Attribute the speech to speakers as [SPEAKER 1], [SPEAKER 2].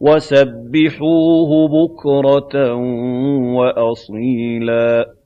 [SPEAKER 1] وَسَبِّحُوهُ بُكْرَةً وَأَصِيلًا